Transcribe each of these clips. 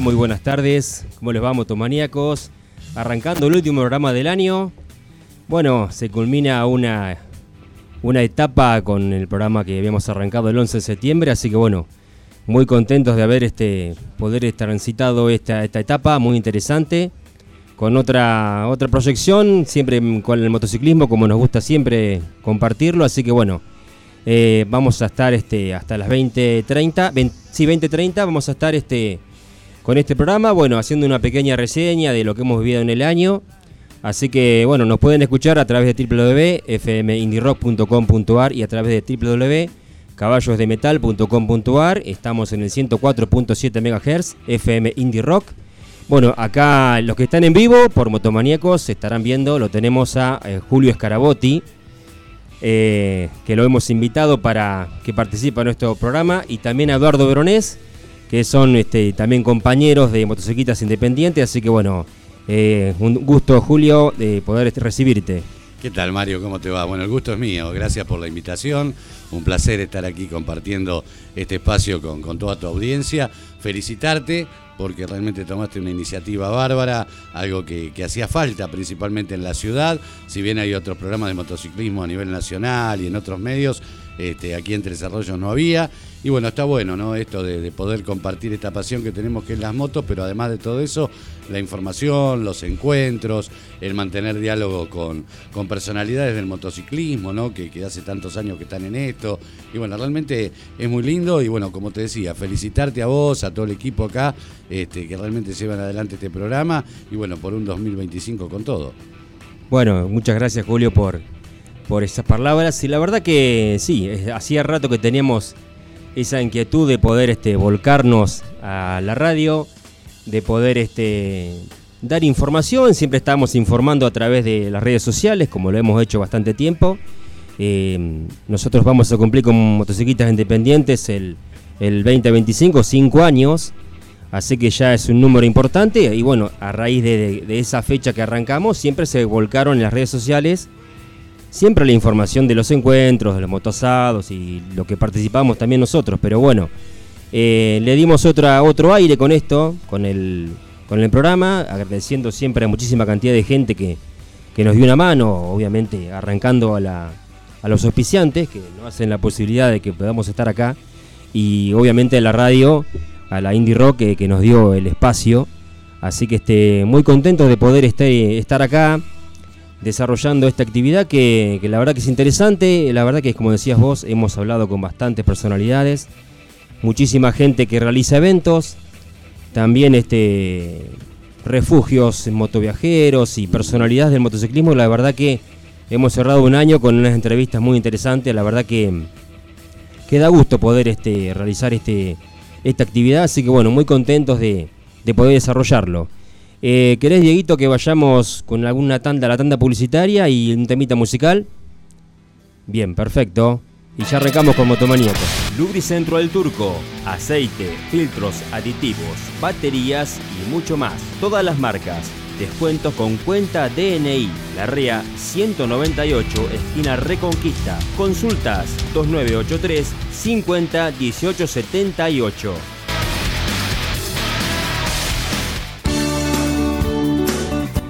Muy buenas tardes. ¿Cómo les va, motomaníacos? Arrancando el último programa del año. Bueno, se culmina una, una etapa con el programa que habíamos arrancado el 11 de septiembre, así que bueno, muy contentos de haber este, poder transitado esta, esta etapa, muy interesante, con otra, otra proyección, siempre con el motociclismo, como nos gusta siempre compartirlo, así que bueno, eh, vamos a estar este, hasta las 20.30, 20, sí, 20.30 vamos a estar este, con este programa, bueno, haciendo una pequeña reseña de lo que hemos vivido en el año. Así que bueno, nos pueden escuchar a través de www.fmindirock.com.ar y a través de www.caballosdemetal.com.ar. Estamos en el 104.7 MHz, FM Indie Rock. Bueno, acá los que están en vivo por Motomaníacos estarán viendo, lo tenemos a eh, Julio Scarabotti, eh, que lo hemos invitado para que participe en nuestro programa, y también a Eduardo Veronés, que son este, también compañeros de motocicletas independientes, así que bueno, eh, un gusto Julio de poder este, recibirte. ¿Qué tal Mario? ¿Cómo te va? Bueno, el gusto es mío, gracias por la invitación, un placer estar aquí compartiendo este espacio con, toda tu audiencia, felicitarte porque realmente tomaste una iniciativa bárbara, algo que, que, hacía falta principalmente en la ciudad, si bien hay otros programas de motociclismo a nivel nacional y en otros medios, este, aquí en Tres Arroyos no había, y bueno, está bueno, ¿no? Esto de, de, poder compartir esta pasión que tenemos que es las motos, pero además de todo eso, la información, los encuentros, el mantener diálogo con, con personalidades del motociclismo, ¿no? Que, que, hace tantos años que están en esto. Y bueno, realmente es muy lindo y bueno, como te decía, felicitarte a vos, a todo el equipo acá, este, que realmente llevan adelante este programa y bueno, por un 2025 con todo. Bueno, muchas gracias Julio por, por esas palabras y la verdad que sí, hacía rato que teníamos esa inquietud de poder este, volcarnos a la radio, de poder este, dar información. Siempre estamos informando a través de las redes sociales, como lo hemos hecho bastante tiempo. Eh, nosotros vamos a cumplir con motocicletas independientes el, el 2025, cinco años. Así que ya es un número importante. Y bueno, a raíz de, de esa fecha que arrancamos, siempre se volcaron en las redes sociales siempre la información de los encuentros, de los motosados y lo que participamos también nosotros, pero bueno, eh, le dimos otra, otro aire con esto, con el, con el programa, agradeciendo siempre a muchísima cantidad de gente que, que nos dio una mano, obviamente arrancando a, la, a los auspiciantes que nos hacen la posibilidad de que podamos estar acá y obviamente a la radio, a la Indie Rock que, nos dio el espacio, así que este, muy contentos de poder este, estar acá desarrollando esta actividad que, la verdad que es interesante, la verdad que como decías vos, hemos hablado con bastantes personalidades, muchísima gente que realiza eventos, también este refugios motoviajeros y personalidades del motociclismo, la verdad que hemos cerrado un año con unas entrevistas muy interesantes, la verdad que, que da gusto poder este, realizar este, esta actividad, así que bueno, muy contentos de, de poder desarrollarlo. Eh, ¿Querés, Dieguito, que vayamos con alguna tanda, la tanda publicitaria y un temita musical? Bien, perfecto. Y ya arrancamos con Motomaníacos. Lubricentro del Turco. Aceite, filtros, aditivos, baterías y mucho más. Todas las marcas. Descuentos con cuenta DNI. La REA 198, esquina Reconquista. Consultas 2983 50 18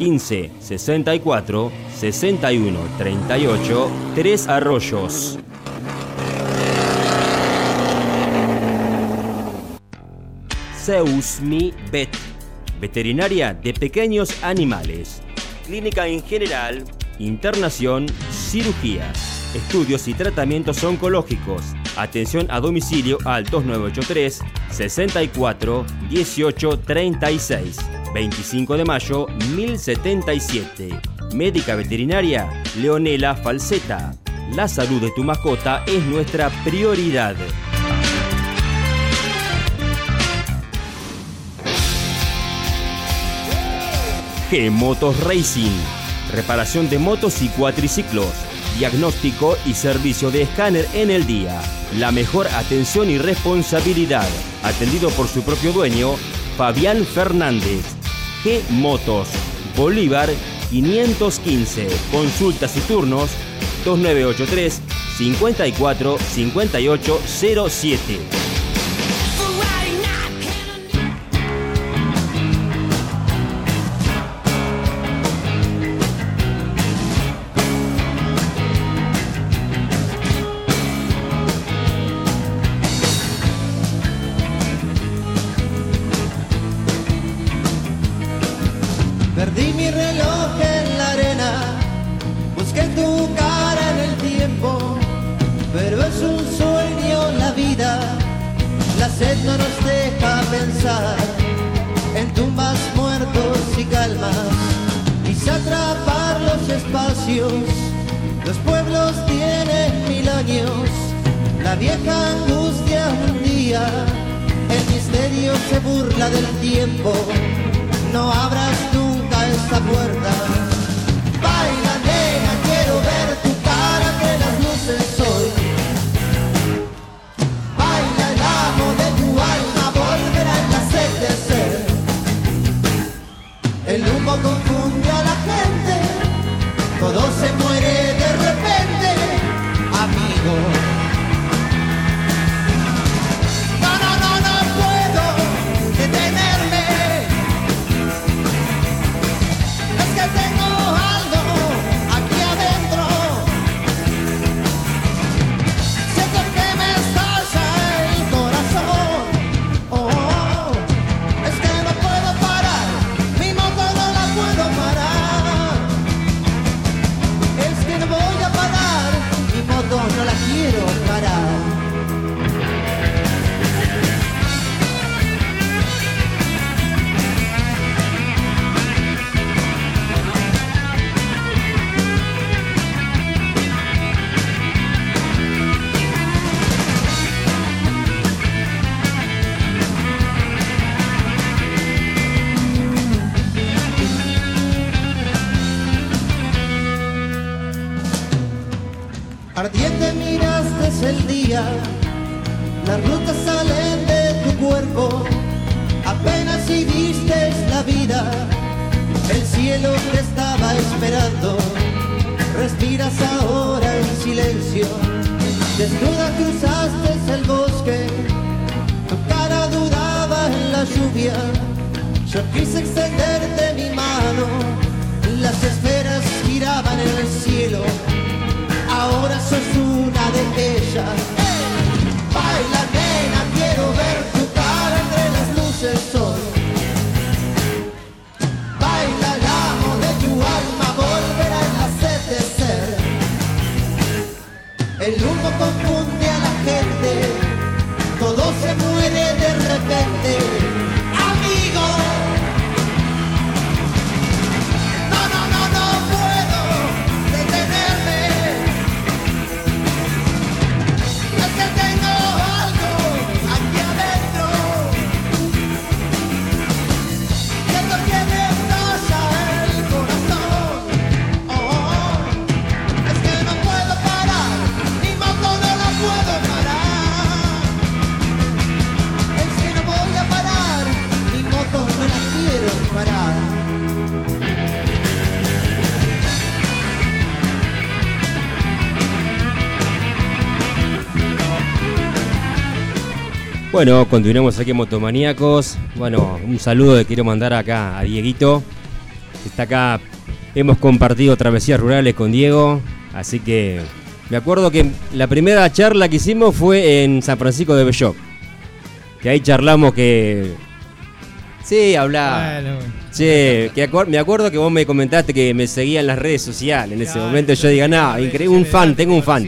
15 64 61 38 3 Arroyos. Zeus Mi Vet. Veterinaria de pequeños animales. Clínica en general. Internación. Cirugías. Estudios y tratamientos oncológicos. Atención a domicilio al 2983 64 18 36. 25 de mayo 1077. Médica veterinaria Leonela Falseta. La salud de tu mascota es nuestra prioridad. G-Motos Racing. Reparación de motos y cuatriciclos. Diagnóstico y servicio de escáner en el día. La mejor atención y responsabilidad. Atendido por su propio dueño, Fabián Fernández. G Motos. Bolívar 515. Consultas y turnos 2983 54 58 las rutas salen de tu cuerpo, apenas si la vida, el cielo te estaba esperando, respiras ahora en silencio, Desnuda cruzaste el bosque, tu cara dudaba en la lluvia. Yo quise extenderte mi mano, las esferas giraban en el cielo. Ahora sos una de ellas. Luces hoy. Baila el amo de tu alma, volverá la sed de ser. El humo confunde Bueno, continuamos aquí en Motomaníacos. Bueno, un saludo que quiero mandar acá a Dieguito, que está acá. Hemos compartido travesías rurales con Diego, así que me acuerdo que la primera charla que hicimos fue en San Francisco de Belloc. Que ahí charlamos que... Sí, hablá. Bueno. Che, que acuer- me acuerdo que vos me comentaste que me seguía en las redes sociales. En ese momento yo diga, no, increíble, un fan, tengo un fan.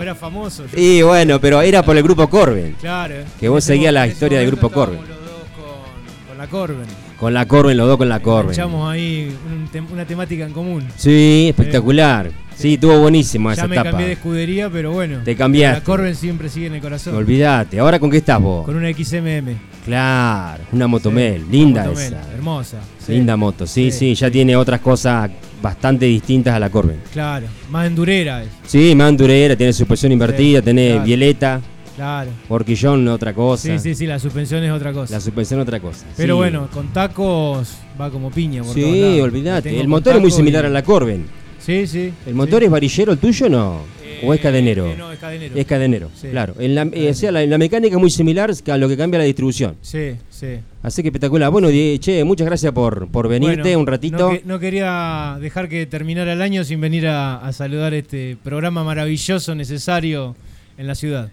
Eras famoso. yo- Y bueno, pero era por el grupo Corben. Claro. Que vos seguías la historia del grupo Corben. los dos con, con la Corben. Con la Corben, los dos con la Corben. Echamos ahí un tem- una temática en común. Sí, espectacular. Sí, estuvo buenísimo Ya esa me etapa. cambié de escudería, pero bueno. Te cambiaste. La Corben siempre sigue en el corazón. Olvídate. ¿Ahora con qué estás vos? Con una XMM. Claro, una Motomel. Sí, Linda Motomel, esa. Hermosa. sí. Linda moto. Sí, sí, Sí, ya sí. tiene otras cosas bastante distintas a la Corben. Claro. Más endurera es. Sí, más durera, tiene suspensión invertida, Sí, tiene claro. violeta, Claro. horquillón, otra cosa. Sí, sí, sí. La suspensión es otra cosa. La suspensión, otra cosa. Pero Sí. bueno, con tacos va como piña. Por Sí, olvídate. El motor es muy similar y- a la Corben. Sí, sí. ¿El motor sí. es varillero el tuyo o no? ¿O es cadenero? eh, no, es cadenero. Es cadenero, Sí. claro. En la, eh, o sea, la, la mecánica es muy similar a lo que cambia la distribución. Sí, sí. Así que espectacular. Bueno, che, muchas gracias por, por venirte Bueno, un ratito. No, que- no quería dejar que terminara el año sin venir a, a saludar este programa maravilloso, necesario en la ciudad.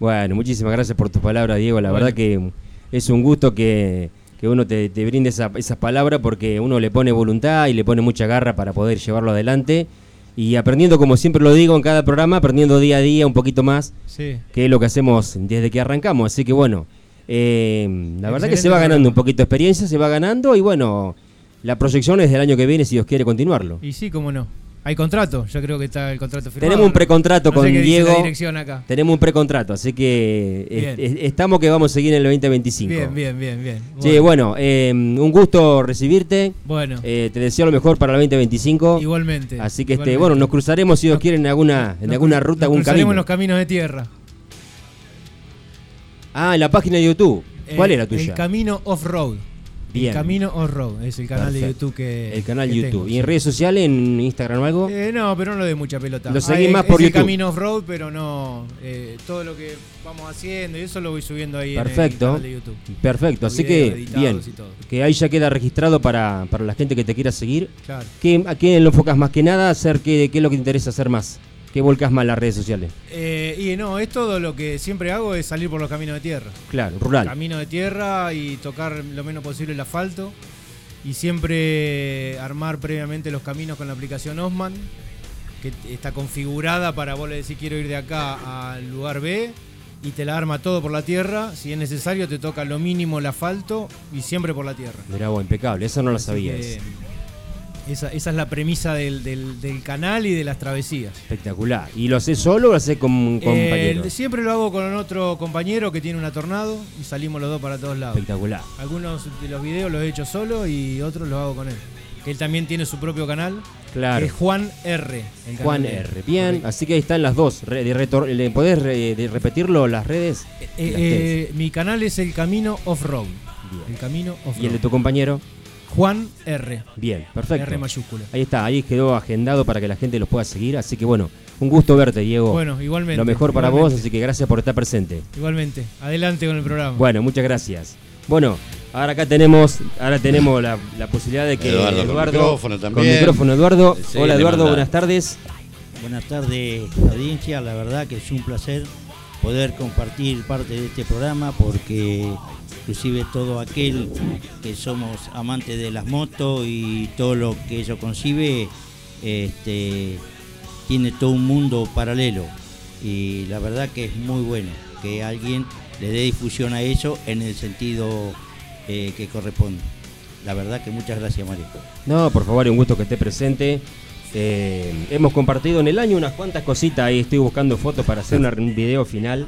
Bueno, muchísimas gracias por tus palabras, Diego. La Bueno. verdad que es un gusto que, que uno te, te brinde esa- esas palabras porque uno le pone voluntad y le pone mucha garra para poder llevarlo adelante. Y aprendiendo, como siempre lo digo en cada programa, aprendiendo día a día un poquito más, Sí. que es lo que hacemos desde que arrancamos. Así que bueno, eh, la verdad que se va ganando un poquito de experiencia, se va ganando y bueno, la proyección es del año que viene si Dios quiere continuarlo. Y sí, cómo no. Hay contrato, yo creo que está el contrato firmado. Tenemos un precontrato No con Diego. acá. Tenemos un precontrato, así que estamos que vamos a seguir en el 2025. Bien, bien, bien, bien. Sí, bueno, eh, un gusto recibirte. Bueno, Eh, te deseo lo mejor para el 2025. igualmente. Así que este, bueno, nos cruzaremos si Dios quiere en alguna, en Nos alguna ruta, nos algún cruzaremos camino. en los caminos de tierra. Ah, en la página de YouTube. ¿Cuál Eh, era tuya? El Camino Off-Road. Bien. El Camino Off-Road es el canal de. YouTube que. el canal que YouTube. tengo, ¿Y en redes sociales, en Instagram o algo? Eh, no, pero no le doy mucha pelota. Lo seguí Ah, más es por el YouTube. Camino Off-Road, pero no. eh, todo lo que vamos haciendo y eso lo voy subiendo ahí en Perfecto. el canal de YouTube. Perfecto, Los así que bien. Que ahí ya queda registrado para, para la gente que te quiera seguir. Claro. ¿Qué, ¿A qué lo enfocas más que nada? Hacer qué, ¿Qué es lo que te interesa hacer más? ¿Qué volcas más las redes sociales? Eh, y no, es todo lo que siempre hago es salir por los caminos de tierra. Claro, rural. Camino de tierra y tocar lo menos posible el asfalto. Y siempre armar previamente los caminos con la aplicación Osman, que está configurada para vos le decís quiero ir de acá al lugar B y te la arma todo por la tierra. Si es necesario te toca lo mínimo el asfalto y siempre por la tierra. Mirá vos, impecable. Eso no lo Así sabía. que. Esa, esa es la premisa del, del- del canal y de las travesías. Espectacular. ¿Y lo haces solo o lo haces con un compañero? Eh, siempre lo hago con otro compañero que tiene una tornado y salimos los dos para todos lados. Espectacular. Algunos de los videos los he hecho solo y otros los hago con él. Que él también tiene su propio canal. Claro. Es Juan R. el Juan. R. Bien, así que ahí están las dos. Re- de retor- ¿Le ¿Podés re- de repetirlo las redes? Eh, Las eh, mi canal es El Camino Off-Road. El Camino Off-Road. ¿Y el de tu compañero? Juan R. Bien, perfecto. R mayúscula. Ahí está, ahí quedó agendado para que la gente los pueda seguir. Así que bueno, Un gusto verte, Diego. Bueno, igualmente. Lo mejor para igualmente. vos, así que gracias por estar presente. Igualmente. Adelante con el programa. Bueno, muchas gracias. Bueno, ahora acá tenemos, ahora tenemos la, la posibilidad de que Eduardo con micrófono también. Con micrófono, Eduardo. Sí, Hola, Eduardo, buenas tardes. Buenas tardes, audiencia. La verdad que es un placer poder compartir parte de este programa porque inclusive todo aquel que somos amantes de las motos y todo lo que ello concibe, este, tiene todo un mundo paralelo. Y la verdad que es muy bueno que alguien le dé difusión a eso en el sentido eh, que corresponde. La verdad que muchas gracias, Mario. No, por favor, un gusto que esté presente. Eh, hemos compartido en el año unas cuantas cositas, ahí estoy buscando fotos para hacer un video final.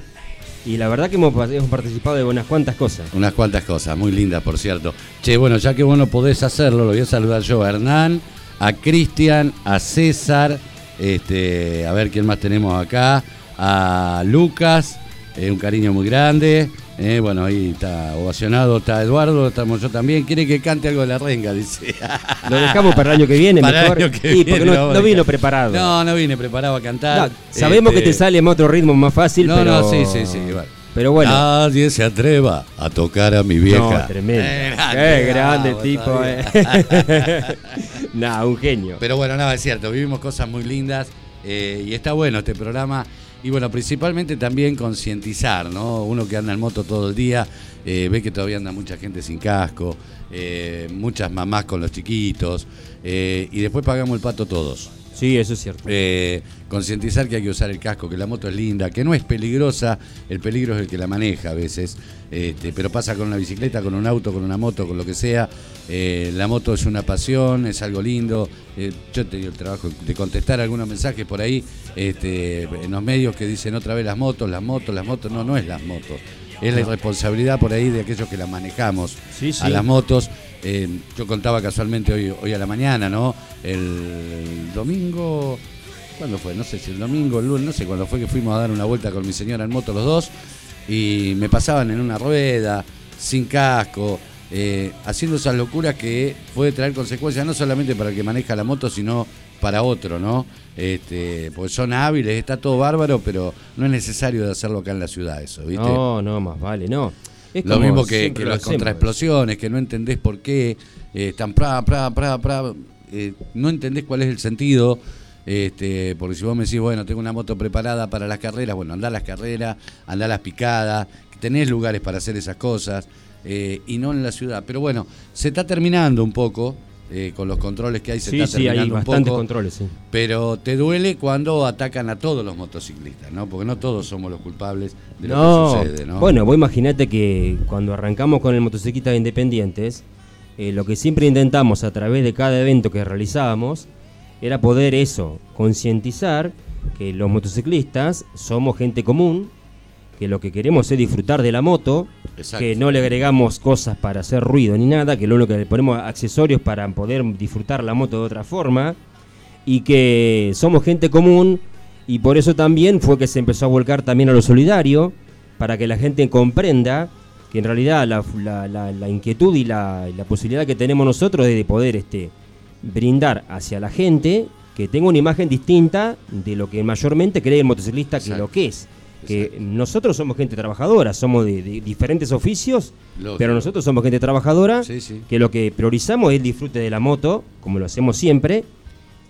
Y la verdad que hemos, hemos participado de unas cuantas cosas. Unas cuantas cosas, muy lindas, por cierto. Che, bueno, ya que vos no podés hacerlo, lo voy a saludar yo a Hernán, a Cristian, a César, este, a ver quién más tenemos acá, a Lucas, eh, un cariño muy grande. eh, bueno, ahí está ovacionado, está Eduardo, estamos yo también. Quiere que cante algo de la renga, dice. Lo dejamos para el año que viene, Para el mejor. año que Sí, porque viene no, vino preparado. No, no vine preparado a cantar. No, sabemos Este, que te sale otro ritmo más fácil, No, pero. no, sí, sí, sí, igual. Pero bueno. Nadie se atreva a tocar a mi vieja. No, tremendo. Eh, Qué grande tipo, eh. nah, un genio. Pero bueno, nada, es cierto, vivimos cosas muy lindas eh, y está bueno este programa. Y bueno, principalmente también concientizar, ¿no? Uno que anda en moto todo el día, eh, ve que todavía anda mucha gente sin casco, eh, muchas mamás con los chiquitos, eh, y después pagamos el pato todos. Sí, eso es cierto. Eh, concientizar que hay que usar el casco, que la moto es linda, que no es peligrosa, el peligro es el que la maneja a veces, este, pero pasa con una bicicleta, con un auto, con una moto, con lo que sea. Eh, la moto es una pasión, es algo lindo. Eh, yo he tenido el trabajo de contestar algunos mensajes por ahí este, en los medios que dicen otra vez las motos, las motos, las motos. No, no es las motos. Es la irresponsabilidad por ahí de aquellos que las manejamos Sí, sí. a las motos. Eh, yo contaba casualmente hoy, hoy a la mañana, ¿no? El domingo, ¿cuándo fue? No sé si el domingo, el lunes, no sé cuándo fue que fuimos a dar una vuelta con mi señora en moto los dos y me pasaban en una rueda, sin casco, eh, haciendo esas locuras que puede traer consecuencias no solamente para el que maneja la moto, sino para otro, ¿no? Este, porque son hábiles, está todo bárbaro, pero no es necesario de hacerlo acá en la ciudad eso, ¿viste? No, no, más vale, no. Es Lo mismo que, que las contraexplosiones, que no entendés por qué eh, están pra, pra, pra, pra, eh, no entendés cuál es el sentido. Este, porque si vos me decís, bueno, tengo una moto preparada para las carreras, bueno, andá a las carreras, andá a las picadas, tenés lugares para hacer esas cosas, eh, y no en la ciudad. Pero bueno, se está terminando un poco, eh, con los controles que hay, se Sí, está sí, hay terminando un bastantes poco. controles, sí. Pero te duele cuando atacan a todos los motociclistas, ¿no? Porque no todos somos los culpables de lo No, que sucede, ¿no? bueno, vos imaginate que cuando arrancamos con el motociclista de Independientes, eh, lo que siempre intentamos a través de cada evento que realizábamos era poder eso, concientizar que los motociclistas somos gente común, que lo que queremos es disfrutar de la moto, Exacto. que no le agregamos cosas para hacer ruido ni nada, que lo único que le ponemos accesorios para poder disfrutar la moto de otra forma, y que somos gente común, y por eso también fue que se empezó a volcar también a lo solidario, para que la gente comprenda que en realidad la, la- la- la inquietud y la, posibilidad que tenemos nosotros es de poder este, brindar hacia la gente que tenga una imagen distinta de lo que mayormente cree el motociclista que lo que es. Que Exacto. nosotros somos gente trabajadora, somos de, de diferentes oficios, Lógico. pero nosotros somos gente trabajadora, Sí, sí. que lo que priorizamos es el disfrute de la moto, como lo hacemos siempre.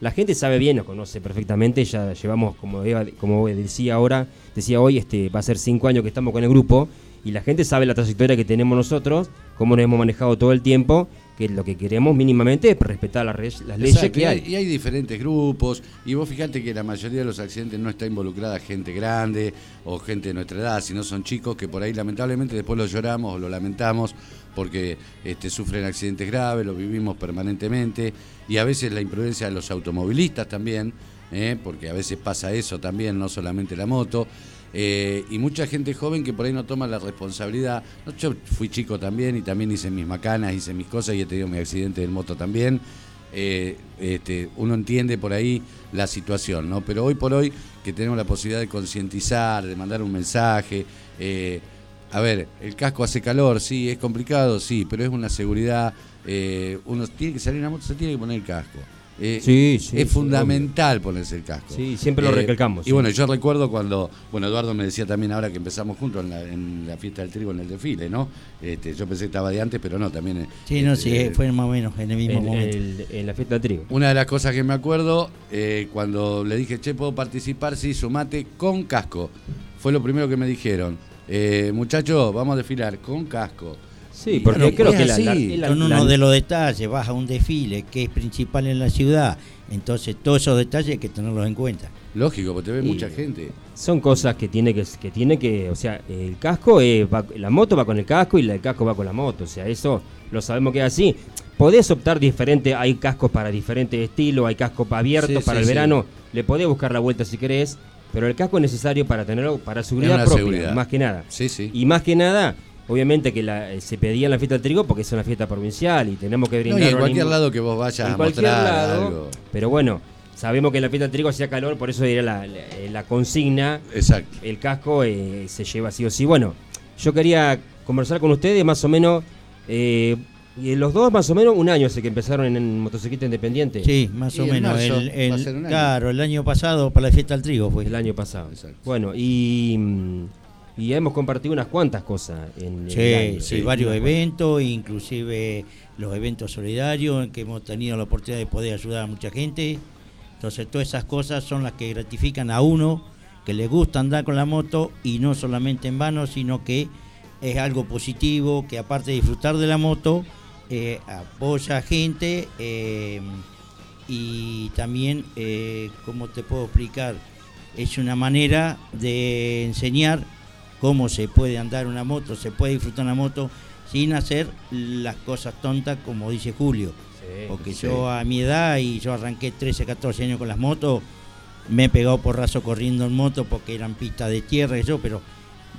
La gente sabe bien, nos conoce perfectamente, ya llevamos, como, Eva- como decía ahora, decía hoy, este, va a ser cinco años que estamos con el grupo, y la gente sabe la trayectoria que tenemos nosotros, cómo nos hemos manejado todo el tiempo, que lo que queremos mínimamente es respetar las, leyes Exacto, que y hay. Y hay diferentes grupos, y vos fijate que la mayoría de los accidentes no está involucrada gente grande o gente de nuestra edad, sino son chicos que por ahí lamentablemente después lo lloramos o lo lamentamos porque este, sufren accidentes graves, lo vivimos permanentemente, y a veces la imprudencia de los automovilistas también, ¿eh? porque a veces pasa eso también, no solamente la moto. Eh, y mucha gente joven que por ahí no toma la responsabilidad. Yo fui chico también y también hice mis macanas, hice mis cosas y he tenido mi accidente en moto también. Eh, este, uno entiende por ahí la situación, ¿no? Pero hoy por hoy que tenemos la posibilidad de concientizar, de mandar un mensaje, eh, a ver, el casco hace calor, sí, es complicado, sí, pero es una seguridad, uno tiene que salir en la moto, se tiene que poner el casco. Eh, Sí, sí, es sí, fundamental ponerse el casco. Sí, siempre lo recalcamos, Y sí. bueno, yo recuerdo cuando, bueno, Eduardo me decía también ahora que empezamos juntos en la, en la fiesta del trigo, en el desfile, ¿no? Este, yo pensé que estaba de antes, pero no, también. eh, Sí, no, este, sí, fue más o menos en el mismo En, momento. el- en la fiesta de trigo. Una de las cosas que me acuerdo, eh, cuando le dije, che, ¿puedo participar? Sí, sumate con casco. Fue lo primero que me dijeron. Eh, muchachos, vamos a desfilar con casco. Sí, porque bueno, creo es que la, así. la- la- Son la- uno de los detalles, vas a un desfile que es principal en la ciudad, entonces todos esos detalles hay que tenerlos en cuenta. Lógico, porque te ve Y- mucha gente. son cosas que tiene que, que tiene que, o sea, el casco eh, va- la moto va con el casco y la- el casco va con la moto, o sea, eso lo sabemos que es así. Podés optar diferente, hay cascos para diferentes estilos, hay cascos abiertos Sí, para sí, el sí. verano, le podés buscar la vuelta si querés, pero el casco es necesario para tenerlo para seguridad propia, seguridad. más que nada. Sí, sí. Y más que nada, obviamente que la- eh, se pedía en la fiesta del trigo porque es una fiesta provincial y tenemos que No, brindar y en cualquier animo- lado que vos vayas en a cualquier mostrar lado, algo. pero bueno, sabemos que en la fiesta del trigo hacía calor, por eso era la, la- la consigna Exacto. el casco eh, se lleva sí o sí. Bueno, yo quería conversar con ustedes más o menos, eh, y los dos más o menos un año hace que empezaron en, en motocicleta independiente. Sí, más Y o en menos. marzo el, claro, el año pasado para la fiesta del trigo fue. El año pasado. Exacto. Bueno, y, mm, y hemos compartido unas cuantas cosas en el año. sí, varios eventos, inclusive los eventos solidarios en que hemos tenido la oportunidad de poder ayudar a mucha gente. Entonces todas esas cosas son las que gratifican a uno, que le gusta andar con la moto y no solamente en vano, sino que es algo positivo, que aparte de disfrutar de la moto, eh, apoya a gente eh, y también, eh, ¿cómo te puedo explicar? Es una manera de enseñar cómo se puede andar una moto, se puede disfrutar una moto sin hacer las cosas tontas como dice Julio. Sí, Porque sí. yo a mi edad y yo arranqué 13, 14 años con las motos, me he pegado porrazo corriendo en moto porque eran pistas de tierra y eso, pero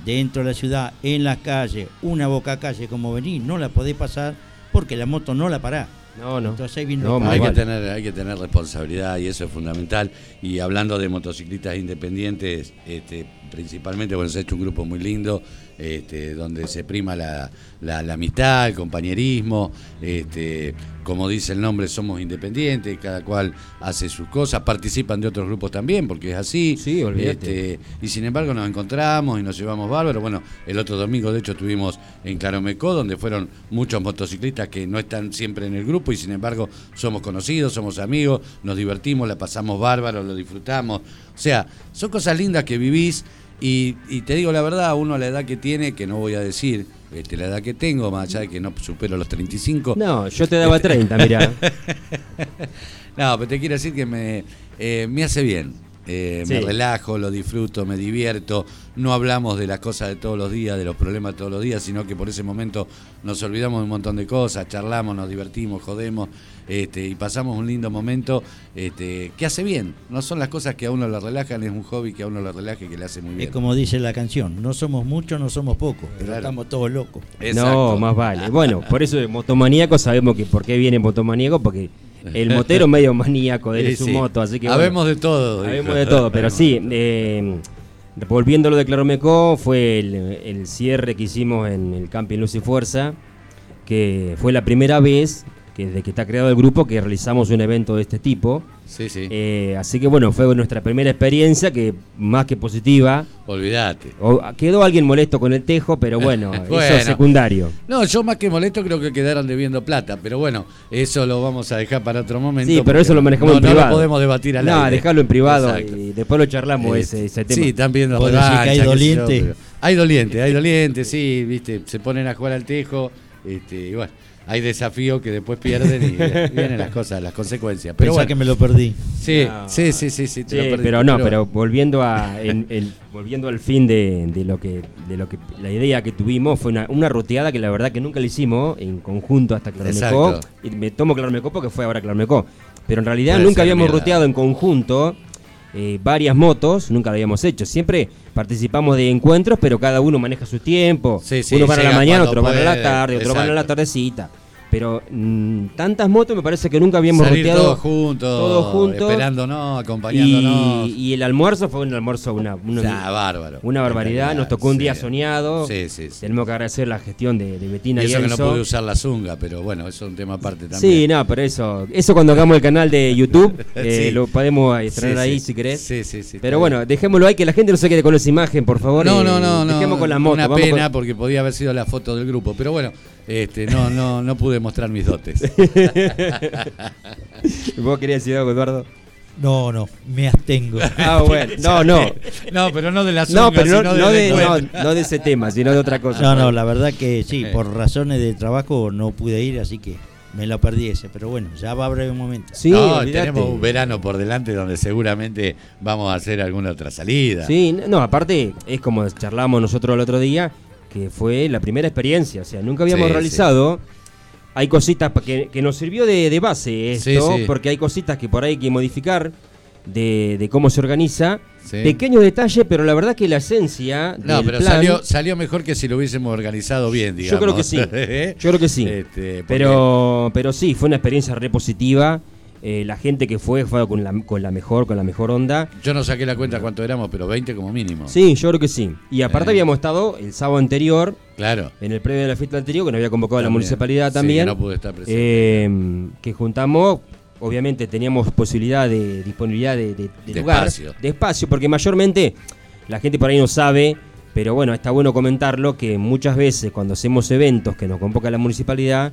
dentro de la ciudad, en las calles, una boca calle como venir, no la podés pasar porque la moto no la pará. No, no. Entonces ahí viene No, hay, que- tener, hay que tener responsabilidad y eso es fundamental. Y hablando de motociclistas independientes, este, principalmente, bueno, se ha hecho un grupo muy lindo, este, donde se prima la, la- la amistad, el compañerismo. Este, como dice el nombre, somos independientes, cada cual hace sus cosas, participan de otros grupos también, porque es así. Sí, olvídate. Este, y sin embargo nos encontramos y nos llevamos bárbaro. Bueno, el otro domingo de hecho estuvimos en Claromecó, donde fueron muchos motociclistas que no están siempre en el grupo y sin embargo somos conocidos, somos amigos, nos divertimos, la pasamos bárbaro, lo disfrutamos. O sea, son cosas lindas que vivís y, y te digo la verdad, uno a la edad que tiene, que no voy a decir este, la edad que tengo, más allá de que no supero los 35. No, yo te daba 30, mirá. No, pero te quiero decir que me, eh, me hace bien. Eh, Me relajo, lo disfruto, me divierto. No hablamos de las cosas de todos los días, de los problemas de todos los días, sino que por ese momento nos olvidamos de un montón de cosas, charlamos, nos divertimos, jodemos este, y pasamos un lindo momento este, que hace bien. No son las cosas que a uno le relajan, es un hobby que a uno le relaja y que le hace muy bien. Es como dice la canción, no somos muchos, no somos pocos, pero Claro. estamos todos locos. Exacto. No, más vale. Bueno, por eso de motomaníaco sabemos que por qué viene motomaníaco, porque el motero medio maníaco de Sí, su sí. moto, así que bueno, Habemos de todo. Sabemos dijo. de todo, pero sí, eh, volviendo a lo de Claromecó, fue el, el cierre que hicimos en el Camping Luz y Fuerza, que fue la primera vez que desde que está creado el grupo que realizamos un evento de este tipo. Sí, sí. Eh, así que bueno, fue nuestra primera experiencia que más que positiva. Olvídate. O- quedó alguien molesto con el tejo, pero bueno, eso es secundario. No, yo más que molesto creo que quedaron debiendo plata, pero bueno, eso lo vamos a dejar para otro momento. Sí, pero eso lo manejamos no, en no privado. lo podemos debatir al No, aire. dejarlo en privado Exacto. y después lo charlamos Eh, ese, ese tema. Sí, están viendo que hay yo, doliente. pero- Hay doliente, hay doliente, sí, viste, se ponen a jugar al tejo, este, y bueno, hay desafíos que después pierden y vienen las cosas, las consecuencias. Pero Pensá bueno, que me lo perdí. sí, No. sí, sí, sí, sí, te Sí, lo perdiste, pero no, pero volviendo a en- el- volviendo al fin de, de lo que de lo que la idea que tuvimos fue una, una ruteada que la verdad que nunca la hicimos en conjunto hasta Claromecó. Exacto. Y me tomo Claromecó porque fue ahora Claromecó. Pero en realidad Puede nunca habíamos mierda. ruteado en conjunto eh, varias motos, nunca lo habíamos hecho. Siempre participamos de encuentros, pero cada uno maneja su tiempo. Sí, sí, uno para la mañana, otro para la puede, tarde, otro para la exacto. tardecita. Pero mm, tantas motos me parece que nunca habíamos Salir ruteado todos juntos, todos juntos, esperándonos, acompañándonos. y, y el almuerzo fue un almuerzo una, una, bárbaro. una barbaridad. Nos tocó un día Sí. soñado. Sí, sí, sí. Tenemos que agradecer la gestión de, de Y Betina y, eso que no pude usar la zunga, pero bueno, eso es un tema aparte también. Sí, no, pero eso, eso cuando hagamos el canal de YouTube, eh, lo podemos extraer Sí, ahí si querés. Sí, sí, sí. Pero bueno, dejémoslo ahí, que la gente no se quede con esa imagen, por favor. No, eh, no, no, no. Dejemos con la moto. Una pena porque podía haber sido la foto del grupo, pero bueno, este, no, no, no pude mostrar mis dotes. ¿Vos querías decir algo, Eduardo? No, no, me abstengo. Ah, bueno, no, no. No, pero no de la zunga, No, pero no, sino no de, no, de ese tema, sino de otra cosa. No, no, la verdad que sí, Eh. por razones de trabajo no pude ir, así que me lo perdí ese. Pero bueno, ya va a breve momento. Sí, no, tenemos un verano por delante donde seguramente vamos a hacer alguna otra salida. Sí, no, aparte es como charlábamos nosotros el otro día, que fue la primera experiencia, o sea, nunca habíamos Sí, realizado. Hay cositas que, que nos sirvió de, de base esto, Sí, porque hay cositas que por ahí hay que modificar de, de cómo se organiza. Sí. Pequeños detalles, pero la verdad que la esencia No, del pero plan- salió, salió mejor que si lo hubiésemos organizado bien, digamos. Yo creo que sí. Yo creo que sí. Este, Pero, pero sí, fue una experiencia re positiva. Eh, la gente que fue fue con la, con la mejor, con la mejor onda. Yo no saqué la cuenta cuánto éramos, pero 20 como mínimo. Sí, yo creo que sí. Y aparte Eh. habíamos estado el sábado anterior, Claro. en el previo de la fiesta anterior, que nos había convocado la municipalidad también. que no pude estar presente. eh, que juntamos, obviamente teníamos posibilidad de disponibilidad de, de- de De lugar, espacio. de espacio, porque mayormente la gente por ahí no sabe, pero bueno, está bueno comentarlo que muchas veces cuando hacemos eventos que nos convoca la municipalidad,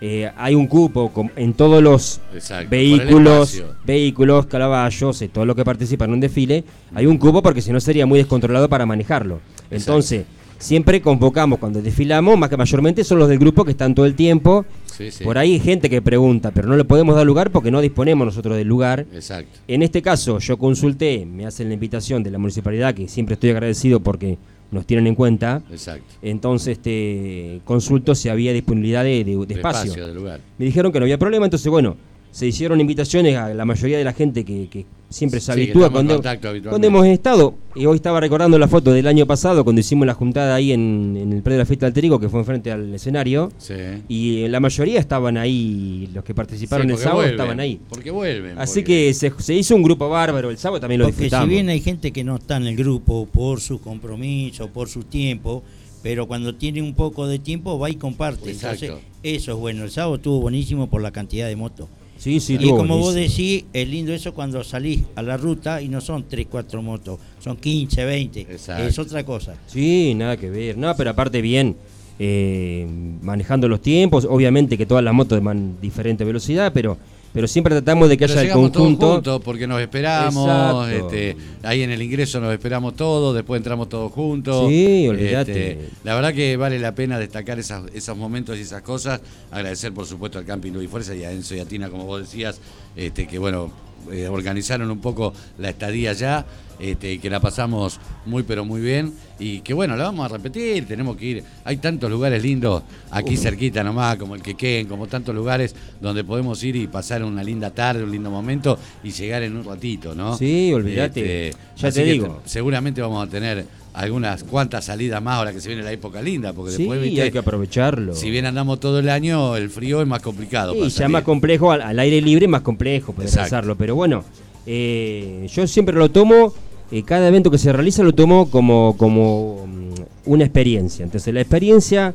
eh, hay un cupo en todos los Exacto, vehículos, vehículos, calaballos, eh, todo lo que participa en un desfile, hay un cupo porque si no sería muy descontrolado para manejarlo. Entonces, siempre convocamos cuando desfilamos, más que mayormente son los del grupo que están todo el tiempo. Sí, sí. Por ahí hay gente que pregunta, pero no le podemos dar lugar porque no disponemos nosotros del lugar. Exacto. En este caso, yo consulté, me hacen la invitación de la municipalidad, que siempre estoy agradecido porque nos tienen en cuenta. Exacto. Entonces, este, consulto si había disponibilidad de, de- de De espacio. del lugar. Me dijeron que no había problema, entonces, bueno, se hicieron invitaciones a la mayoría de la gente que, que siempre se habitúa cuando, cuando hemos estado. Y hoy estaba recordando la foto del año pasado, cuando hicimos la juntada ahí en, en el predio de la fiesta del Trigo, que fue enfrente al escenario. Sí. Y la mayoría estaban ahí, los que participaron Sí, el sábado vuelven, estaban ahí. Porque vuelven. Así porque- que se, se hizo un grupo bárbaro el sábado, también lo Porque si disfrutamos. bien hay gente que no está en el grupo por su compromiso, por su tiempo, pero cuando tiene un poco de tiempo va y comparte. Exacto. Entonces, eso es bueno. El sábado estuvo buenísimo por la cantidad de motos. Sí, sí, y como vos decís, es lindo eso cuando salís a la ruta y no son 3, 4 motos, son 15, 20. Exacto. Es otra cosa. Sí, nada que ver. No, pero aparte bien, eh, manejando los tiempos, obviamente que todas las motos van diferente velocidad, pero, pero siempre tratamos de que Pero haya el llegamos todos conjunto. juntos porque nos esperamos, este, ahí en el ingreso nos esperamos todos, después entramos todos juntos. Sí, olvídate. Este, la verdad que vale la pena destacar esas, esos momentos y esas cosas. Agradecer por supuesto al Camping Luis Fuerza y a Enzo y a Tina, como vos decías, este, que bueno, eh, organizaron un poco la estadía ya, este, y que la pasamos muy pero muy bien. Y que bueno, la vamos a repetir, tenemos que ir. Hay tantos lugares lindos aquí cerquita nomás, como el Quequén, como tantos lugares donde podemos ir y pasar una linda tarde, un lindo momento y llegar en un ratito, ¿no? Este, Sí, olvídate. Ya así te digo. seguramente vamos a tener algunas cuantas salidas más ahora que se viene la época linda, porque Sí, después, viste, hay que aprovecharlo. si bien andamos todo el año, el frío es más complicado. Sí, para ya salir. más complejo, al, al aire libre más complejo poder Exacto. hacerlo. Pero bueno, eh, yo siempre lo tomo, eh, cada evento que se realiza lo tomo como, como mm, una experiencia. Entonces la experiencia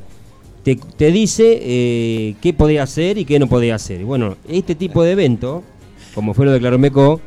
te, te dice eh, qué podés hacer y qué no podés hacer. Y bueno, este tipo de evento, como fue lo de Claromeco,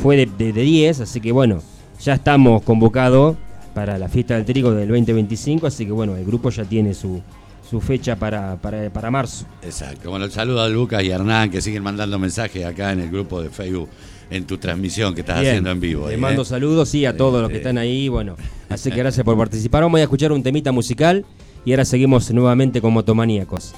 fue de 10, así que bueno, ya estamos convocados para la fiesta del trigo del 2025, así que bueno, el grupo ya tiene su, su fecha para, para, para marzo. Exacto. Bueno, saludo a Lucas y a Hernán que siguen mandando mensajes acá en el grupo de Facebook en tu transmisión que estás Bien, haciendo en vivo. Les mando ¿eh? saludos, sí, a todos los que están ahí. Bueno, así que gracias por participar. Vamos a escuchar un temita musical y ahora seguimos nuevamente con Motomaníacos.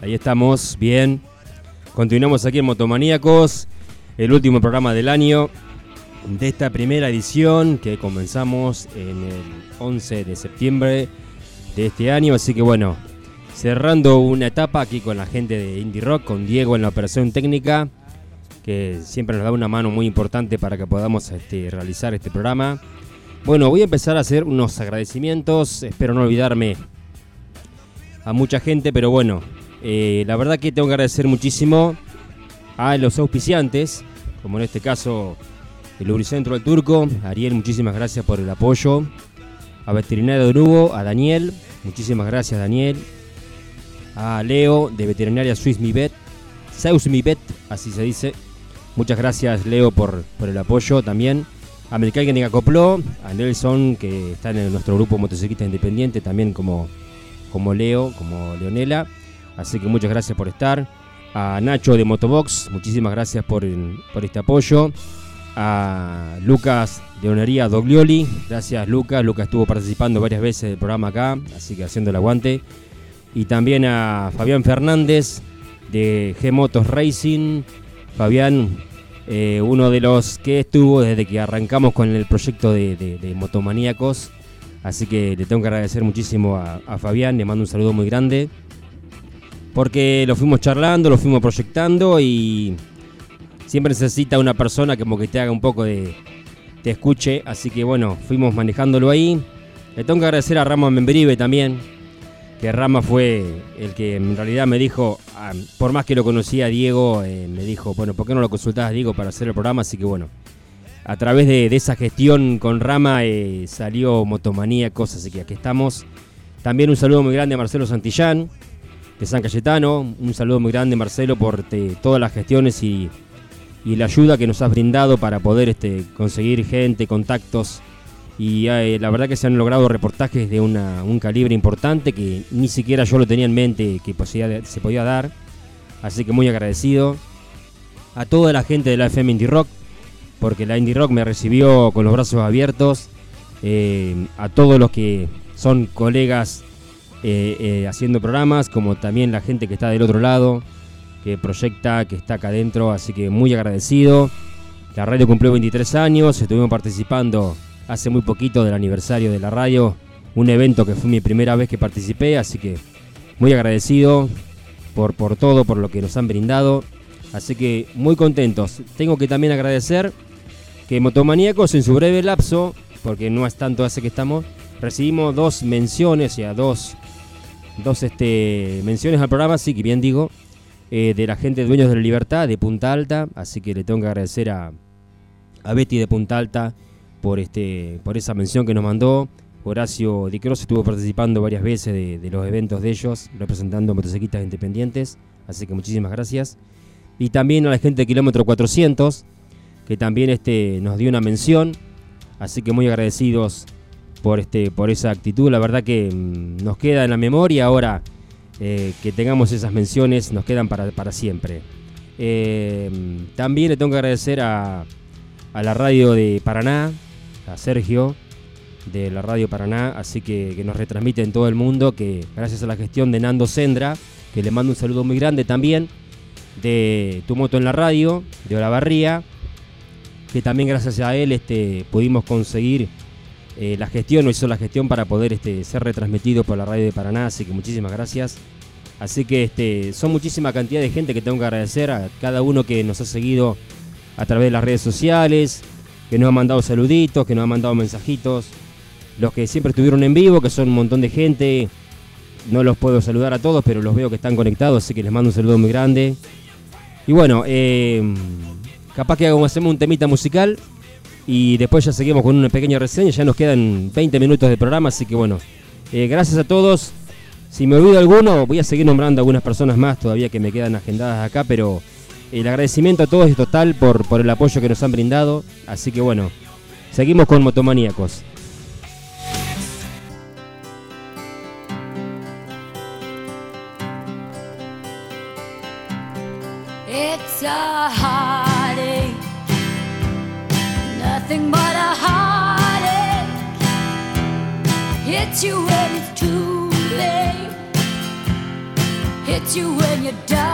Ahí estamos, bien. Continuamos aquí en Motomaníacos, el último programa del año de esta primera edición que comenzamos en el 11 de septiembre de este año. Así que bueno, cerrando una etapa aquí con la gente de Indie Rock, con Diego en la operación técnica, que siempre nos da una mano muy importante para que podamos este, realizar este programa. Bueno, voy a empezar a hacer unos agradecimientos, espero no olvidarme a mucha gente, pero bueno, eh, la verdad que tengo que agradecer muchísimo a los auspiciantes, como en este caso el Lubricentro del Turco. Ariel, muchísimas gracias por el apoyo. A Veterinaria de Nuevo, a Daniel, muchísimas gracias Daniel. A Leo de Veterinaria Swiss Mi Vet, Zeus Mi Vet, así se dice. Muchas gracias Leo por, por el apoyo también. A Mercal que me acopló, a Nelson que está en nuestro grupo motociclista independiente también como como Leo, como Leonela. Así que muchas gracias por estar. A Nacho de Motobox, muchísimas gracias por, por este apoyo. A Lucas de Honería Doglioli, gracias Lucas. Lucas estuvo participando varias veces del programa acá, así que haciendo el aguante. Y también a Fabián Fernández de G Motos Racing. Fabián, eh, uno de los que estuvo desde que arrancamos con el proyecto de, de- de Motomaníacos. Así que le tengo que agradecer muchísimo a, a Fabián, le mando un saludo muy grande. Porque lo fuimos charlando, lo fuimos proyectando y siempre necesita una persona como que te haga un poco de. te escuche. Así que bueno, fuimos manejándolo ahí. Le tengo que agradecer a Rama Membrive también. Que Rama fue el que en realidad me dijo, ah, por más que lo conocía a Diego, eh, me dijo, bueno, ¿por qué no lo consultabas Diego para hacer el programa? Así que bueno, a través de, esa gestión con Rama eh, salió Motomaníacos, así que aquí estamos. También un saludo muy grande a Marcelo Santillán, de San Cayetano. Un saludo muy grande, Marcelo, por todas las gestiones y, la ayuda que nos has brindado para poder este, conseguir gente, contactos. Y eh, la verdad que se han logrado reportajes de un calibre importante que ni siquiera yo lo tenía en mente que se podía dar. Así que muy agradecido. A toda la gente de la FM Indie Rock, porque la Indie Rock me recibió con los brazos abiertos. Eh, a todos los que son colegas eh, eh, haciendo programas, como también la gente que está del otro lado, que proyecta, que está acá adentro, así que muy agradecido. La radio cumplió 23 años, estuvimos participando hace muy poquito del aniversario de la radio, un evento que fue mi primera vez que participé, así que muy agradecido por, por todo, por lo que nos han brindado. Así que muy contentos. Tengo que también agradecer que Motomaníacos en su breve lapso, porque no es tanto hace que estamos, recibimos dos menciones, o sea, dos, dos este, menciones al programa, sí que bien digo, eh, de la gente de Dueños de la Libertad de Punta Alta, así que le tengo que agradecer a, a Betty de Punta Alta por, este, por esa mención que nos mandó. Horacio Di Cross estuvo participando varias veces de, los eventos de ellos, representando motociclistas independientes, así que muchísimas gracias. Y también a la gente de Kilómetro 400, que también este, nos dio una mención, así que muy agradecidos por, este, por esa actitud. La verdad que mm, nos queda en la memoria ahora eh, que tengamos esas menciones, nos quedan para, para siempre. Eh, también le tengo que agradecer a, a la radio de Paraná, a Sergio de la radio Paraná, así que, que nos retransmite en todo el mundo, que gracias a la gestión de Nando Sendra, que le mando un saludo muy grande también, de Tu Moto en la Radio, de Olavarría, que también gracias a él este, pudimos conseguir eh, la gestión, o hizo la gestión para poder este, ser retransmitido por la radio de Paraná, así que muchísimas gracias. Así que este, son muchísima cantidad de gente que tengo que agradecer a cada uno que nos ha seguido a través de las redes sociales, que nos ha mandado saluditos, que nos ha mandado mensajitos, los que siempre estuvieron en vivo, que son un montón de gente. No los puedo saludar a todos, pero los veo que están conectados, así que les mando un saludo muy grande. Y bueno, eh, capaz que hacemos un temita musical y después ya seguimos con una pequeña reseña. Ya nos quedan 20 minutos de programa, así que bueno, eh, gracias a todos. Si me olvido alguno, voy a seguir nombrando algunas personas más todavía que me quedan agendadas acá, pero el agradecimiento a todos es total por, por el apoyo que nos han brindado. Así que bueno, seguimos con Motomaníacos. hits you when it's too late, hits you when you're down.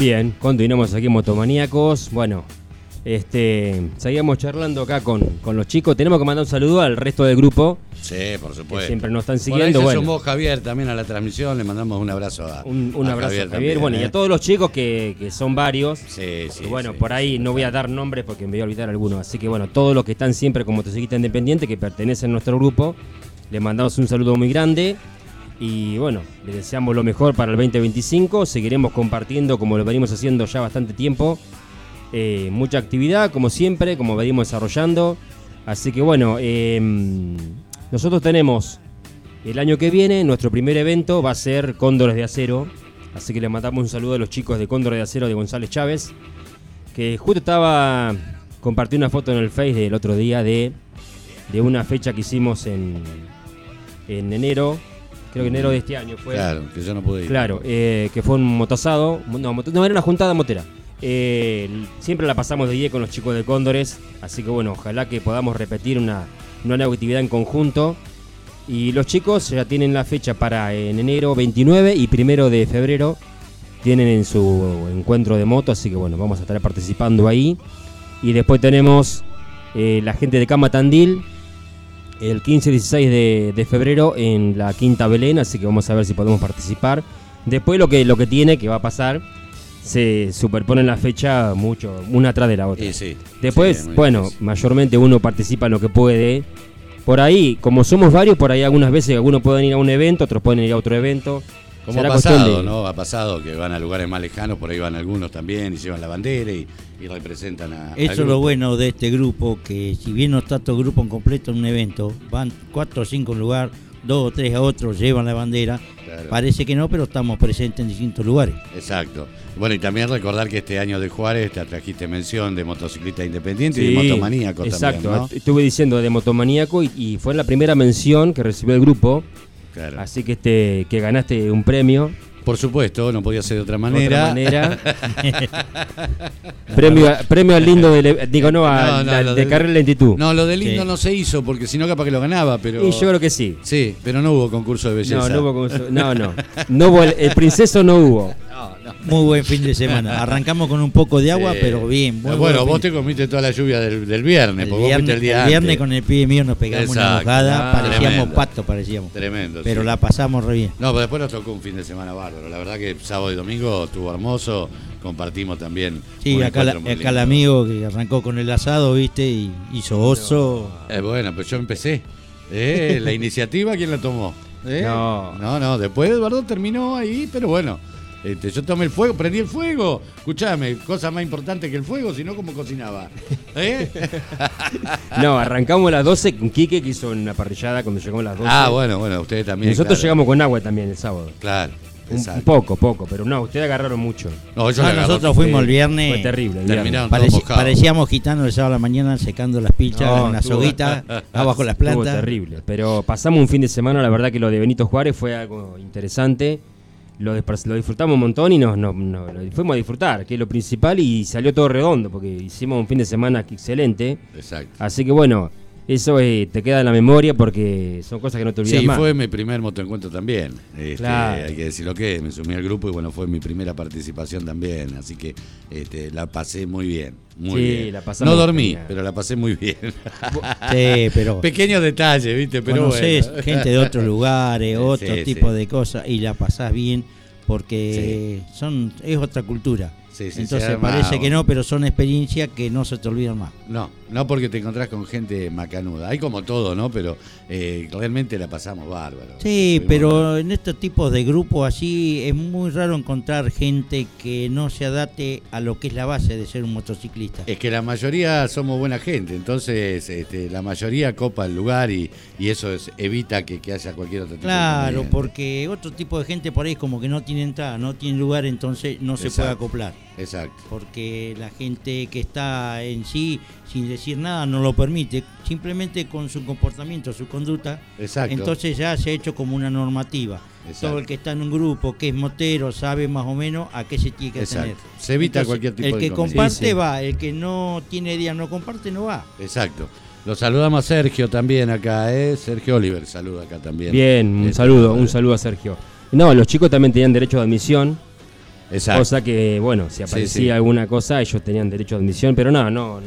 Bien, continuamos aquí en Motomaníacos. Bueno, este, seguíamos charlando acá con, con los chicos. Tenemos que mandar un saludo al resto del grupo Sí, por que supuesto. siempre nos están Por ahí siguiendo. Bueno, Javier también a la transmisión. Le mandamos un abrazo a un, un a abrazo a Javier. también, bueno, y ¿eh? a todos los chicos que, que son varios. Sí, sí. Y bueno, sí, por ahí sí, no voy a dar nombres porque me voy a olvidar algunos. Así que bueno, todos los que están siempre como motociclista independiente, que pertenecen a nuestro grupo, les mandamos un saludo muy grande. Y bueno, les deseamos lo mejor para el 2025. Seguiremos compartiendo como lo venimos haciendo ya bastante tiempo. Eh, mucha actividad, como siempre, como venimos desarrollando. Así que bueno, eh, nosotros tenemos el año que viene, nuestro primer evento va a ser Cóndores de Acero. Así que le mandamos un saludo a los chicos de Cóndores de Acero de González Chávez. Que justo estaba. Compartí una foto en el Face del otro día de, de una fecha que hicimos en, en enero, creo que enero de este año fue. Claro, que yo no pude ir. Claro, eh, que fue un motosado. No, moto- no, era una juntada motera. Eh, siempre la pasamos de 10 con los chicos de Cóndores. Así que bueno, ojalá que podamos repetir una, una nueva actividad en conjunto. Y los chicos ya tienen la fecha para en enero 29 y primero de febrero. Tienen en su encuentro de moto, así que bueno, vamos a estar participando ahí. Y después tenemos eh, la gente de Cama Tandil, el 15 y 16 de, de febrero en la Quinta Belén, así que vamos a ver si podemos participar. Después lo que, lo que tiene, que va a pasar, se superponen la fecha mucho, una atrás de la otra. Sí, sí. Después, Sí, bueno, difícil. mayormente uno participa en lo que puede. Por ahí, como somos varios, por ahí algunas veces algunos pueden ir a un evento, otros pueden ir a otro evento. Como ha pasado, de- ¿no? Ha pasado que van a lugares más lejanos, por ahí van algunos también y llevan la bandera y, y representan a. Eso es lo bueno de este grupo, que si bien no está todo el grupo en completo en un evento, van cuatro o cinco en un lugar, dos o tres a otros, llevan la bandera. Claro. Parece que no, pero estamos presentes en distintos lugares. Exacto. Bueno, y también recordar que este año de Juárez te trajiste mención de motociclista independiente y de motomaníaco Exacto, también, ¿no? estuve diciendo de motomaníaco y, y fue la primera mención que recibió el grupo. Claro. Así que este que ganaste un premio. Por supuesto, no podía ser de otra de manera. Otra manera. premio, a- premio al lindo de, digo no, a, No, no, la- de del- carrera lentitud. No, lo de lindo Sí. no se hizo porque si no capaz que lo ganaba, pero. y yo creo que sí. Sí, pero no hubo concurso de belleza. No, no hubo concurso- no, no. No hubo el, el princeso no hubo. Muy buen fin de semana. Arrancamos con un poco de agua, Sí. pero bien. muy bueno, buen vos te comiste toda la lluvia del, del viernes, el porque viernes, fuiste el día el viernes antes. con el pibe mío nos pegamos una mojada, Ah, parecíamos tremendo. pato, parecíamos. Tremendo. Pero sí. la pasamos re bien. No, pero después nos tocó un fin de semana bárbaro. La verdad que sábado y domingo estuvo hermoso. Compartimos también. Sí, acá, la- acá el amigo que arrancó con el asado, viste, y hizo oso. Eh, bueno, pues yo empecé. Eh, la iniciativa, ¿quién la tomó? Eh, No. No, no, después Eduardo terminó ahí, pero bueno. Este, yo tomé el fuego, prendí el fuego. Escuchame, cosa más importante que el fuego, sino cómo cocinaba. ¿Eh? No, arrancamos a las 12 con Quique que hizo una parrillada cuando llegamos a las 12. ah, bueno, bueno, ustedes también. Nosotros claro. llegamos con agua también el sábado. Claro, Un, poco, poco, pero no, ustedes agarraron mucho. No, nosotros fuimos el Fue viernes. terrible. el viernes. Pareci- parecíamos gitanos el sábado a la mañana secando las pilchas No, en una estuvo- soguita abajo las plantas. terrible. Pero pasamos un fin de semana, la verdad que lo de Benito Juárez fue algo interesante. Lo, dis- lo disfrutamos un montón y nos, lo fuimos a disfrutar, que es lo principal, y salió todo redondo, porque hicimos un fin de semana excelente. Exacto. Así que bueno, eso eh, te queda en la memoria porque son cosas que no te olvidas Sí, más. fue mi primer motoencuentro también. Este, Claro. Hay que decirlo que me sumí al grupo y bueno, fue mi primera participación también. Así que este, la pasé muy bien. Muy Sí, bien. la pasamos no dormí, pero la pasé muy bien. Sí, pero Pequeño detalle, ¿viste? Pero conoces bueno. gente de otros lugares, otro sí, tipo sí. de cosas y la pasás bien porque son es otra cultura. Sí, sí, Entonces parece que no, pero son experiencias que no se te olvidan más. No, no porque te encontrás con gente macanuda. Hay como todo, ¿no? Pero eh, realmente la pasamos bárbaro. Sí, Estuvimos- pero en estos tipos de grupos así es muy raro encontrar gente que no se adapte a lo que es la base de ser un motociclista. Es que la mayoría somos buena gente, entonces este, la mayoría copa el lugar y, y eso es- evita que, que haya cualquier otro tipo de Claro, porque otro tipo de gente por ahí como que no tiene entrada, no tiene lugar, entonces no se puede acoplar. Exacto. Porque la gente que está en sí, sin decir nada, no lo permite, simplemente con su comportamiento, su conducta. Exacto. Entonces ya se ha hecho como una normativa. Exacto. Todo el que está en un grupo que es motero sabe más o menos a qué se tiene que Exacto. tener. Se evita Entonces, cualquier tipo El de que inconveniente. comparte Sí, sí. va, el que no tiene idea no comparte no va. Exacto. Lo saludamos a Sergio también acá, ¿eh? Sergio Oliver saluda acá también. Bien, un Este, saludo, un saludo a Sergio. No, los chicos también tenían derecho de admisión, Exacto. cosa que, bueno, si aparecía sí. alguna cosa, ellos tenían derecho de admisión, pero no, no.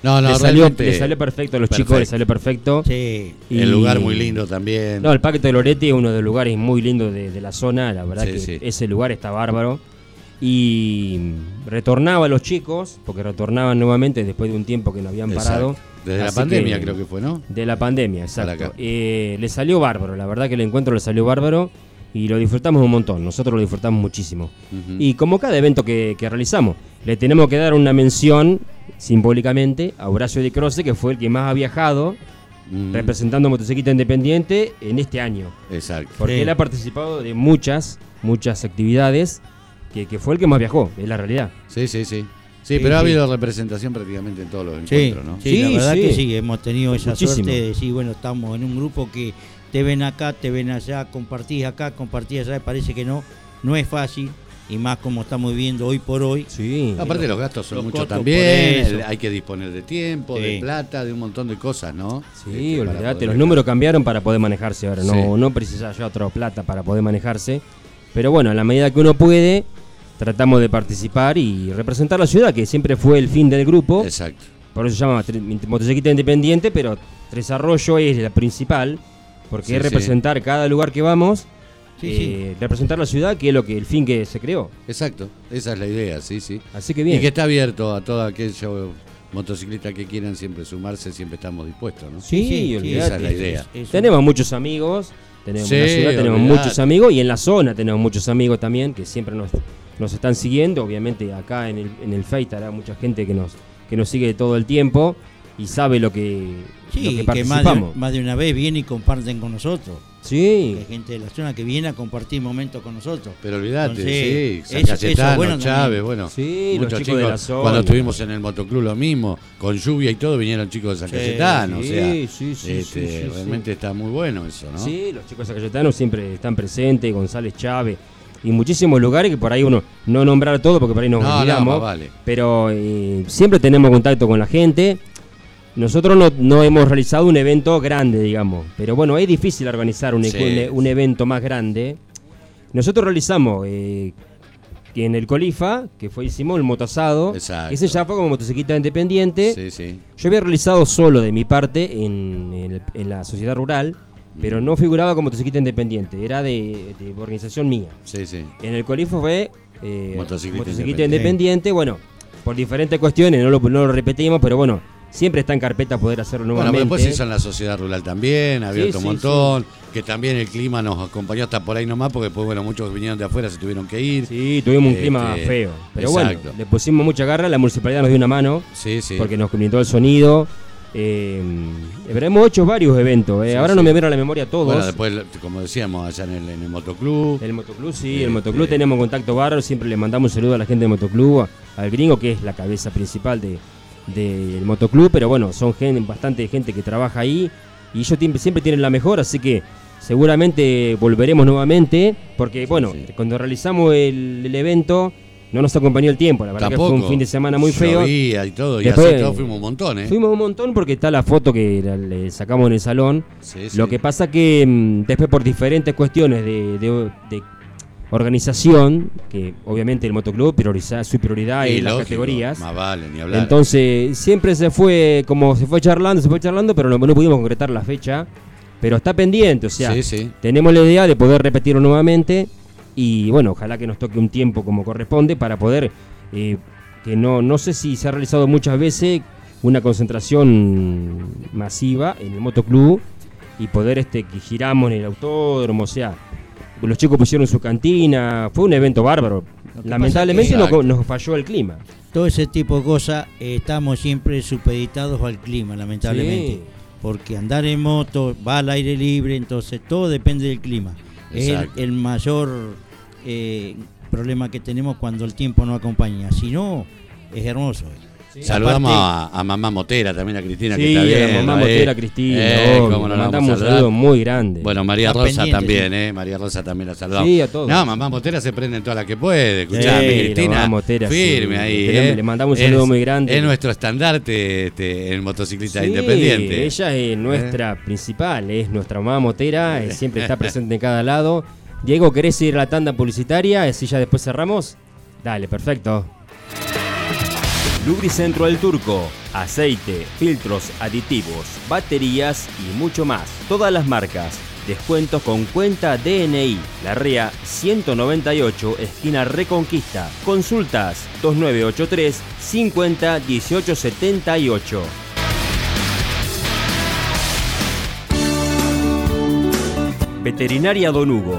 No, no, le, salió, le salió perfecto a los perfecto. chicos, les salió perfecto. Sí. Y- El lugar muy lindo también. No, el Parque de Loretti es uno de los lugares muy lindos de, de la zona, la verdad Sí, que sí. ese lugar está bárbaro. Y retornaba a los chicos, porque retornaban nuevamente después de un tiempo que no habían Exacto. parado. Desde la pandemia creo que fue, ¿no? De la pandemia, exacto. Eh, le salió bárbaro, la verdad que el encuentro le salió bárbaro y lo disfrutamos un montón, nosotros lo disfrutamos muchísimo. Y como cada evento que, que realizamos, le tenemos que dar una mención simbólicamente a Horacio de Croce, que fue el que más ha viajado representando Motocicleta Independiente en este año. Exacto. Porque Sí. él ha participado de muchas, muchas actividades, que, que fue el que más viajó, es la realidad. Sí, sí, sí. Sí, Sí, pero ha sí. habido representación prácticamente en todos los Sí, encuentros, ¿no? sí, la Sí, verdad sí. que sí, hemos tenido esa Muchísimo. suerte de decir, bueno, estamos en un grupo que te ven acá, te ven allá, compartís acá, compartís allá, parece que no, no es fácil, y más como estamos viviendo hoy por hoy. Sí. Aparte los gastos son Los muchos también, hay que disponer de tiempo, de plata, de un montón de cosas, ¿no? Sí, Este, poder los números cambiaron para poder manejarse ahora, no, Sí. no precisas ya otra plata para poder manejarse. Pero bueno, a la medida que uno puede, tratamos de participar y representar la ciudad, que siempre fue el fin del grupo. Exacto. Por eso se llama motocicleta independiente, pero Tres es la principal, porque Sí, es sí. representar cada lugar que vamos, Sí, eh, representar la ciudad, que es lo que el fin que se creó. Exacto, esa es la idea, sí, sí. Así que bien. Y que está abierto a todo aquello motociclistas que quieran siempre sumarse, siempre estamos dispuestos, ¿no? Sí, esa es la idea. es- es- Tenemos muchos amigos, tenemos en la ciudad tenemos muchos amigos y en la zona tenemos muchos amigos también que siempre nos, nos están siguiendo. Obviamente acá en el, en el Face hará mucha gente que nos, que nos sigue todo el tiempo y sabe lo que, Sí, que que más de, participamos. más de una vez viene y comparten con nosotros. Que Sí, hay gente de la zona que viene a compartir momentos con nosotros. Pero olvídate, sí, San eso- eso es Cayetano, bueno Chávez, bueno. Sí, los muchos chicos de la zona. Cuando estuvimos en el motoclub lo mismo, con lluvia y todo, vinieron chicos de San Sí, Cayetano, sí, o sea, sí, sí, sí, este, sí, sí. realmente está muy bueno eso, ¿no? sí, los chicos de Cayetano siempre están presentes, González Chávez y muchísimos lugares que por ahí uno no nombrar todo porque por ahí nos No, olvidamos. vale. pero eh, siempre tenemos contacto con la gente. Nosotros no, no hemos realizado un evento grande, digamos, pero bueno, es difícil organizar un, Sí, un- un evento más grande. Nosotros realizamos eh, en el Colifa, que fue hicimos el motosado, Exacto. ese ya fue como motocicleta independiente. Sí, sí. Yo había realizado solo de mi parte en, en en la sociedad rural, pero no figuraba como motocicleta independiente, era de, de organización mía. Sí, sí. En el Colifo fue eh, Motocicleta motocicleta independiente. independiente. Bueno, por diferentes cuestiones, no lo, no lo repetimos, pero bueno, siempre está en carpeta poder hacerlo Bueno, nuevamente. pero después hizo en la sociedad rural también, ha abierto Sí, un sí, montón, que también el clima nos acompañó hasta por ahí nomás, porque después, bueno, muchos vinieron de afuera se tuvieron que ir. Sí, tuvimos un Este, clima feo. Pero exacto. bueno, le pusimos mucha garra, la municipalidad nos dio una mano, Sí, sí. porque nos comentó el sonido. Eh, hemos hecho varios eventos, eh. Sí, ahora sí. no me vienen a la memoria todos. Bueno, después, como decíamos, allá en el, en el motoclub. El motoclub, sí, Este- el motoclub tenemos contacto bárbaro, siempre le mandamos un saludo a la gente del motoclub, al gringo que es la cabeza principal de- del motoclub, pero bueno, son gen- bastante gente que trabaja ahí y ellos siempre tienen la mejor, así que seguramente volveremos nuevamente, porque bueno, sí. cuando realizamos el, el evento no nos acompañó el tiempo, la verdad Tampoco. que fue un fin de semana muy feo. Llovía y todo, y así todo fuimos un montón, ¿eh? Fuimos un montón porque está la foto que le sacamos en el salón. Sí. Lo que pasa que mm, después por diferentes cuestiones de, de- de organización, que obviamente el motoclub prioriza, su prioridad Y es las categorías. Más vale, ni hablar. Entonces siempre se fue, como se fue charlando, se fue charlando, pero no, no pudimos concretar la fecha. Pero está pendiente, o sea, Sí, sí. tenemos la idea de poder repetirlo nuevamente y bueno, ojalá que nos toque un tiempo como corresponde para poder, eh, que no, no sé si se ha realizado muchas veces una concentración masiva en el motoclub y poder este que giramos en el autódromo, o sea, los chicos pusieron su cantina, fue un evento bárbaro. Lamentablemente que- nos, falló el clima. Todo ese tipo de cosas eh, estamos siempre supeditados al clima, lamentablemente. Sí. Porque andar en moto va al aire libre, entonces todo depende del clima. Es el mayor eh, problema que tenemos cuando el tiempo no acompaña. Si no, es hermoso. Saludamos Aparte- a, a mamá Motera, también a Cristina, que Sí, está a bien. mamá Motera, Cristina, obvio, le mandamos un saludo muy grande. Bueno, María Está Rosa también, sí. ¿eh? María Rosa también la saludamos. Sí, a todos. No, mamá Motera se prende en toda la que puede. Escuchame, Sí, Cristina. mamá Motera, firme sí. ahí. Le- ¿eh? le mandamos un saludo Es- muy grande. Es nuestro estandarte este, en motociclista Sí, independiente. Ella es nuestra principal, es nuestra mamá motera, eh, siempre está presente en cada lado. Diego, ¿querés ir a la tanda publicitaria? Así ya después cerramos. Dale, perfecto. Lubricentro del Turco. Aceite, filtros, aditivos, baterías y mucho más. Todas las marcas. Descuentos con cuenta DNI. La REA 198, esquina Reconquista. Consultas 2983 50 18 78. Veterinaria Don Hugo.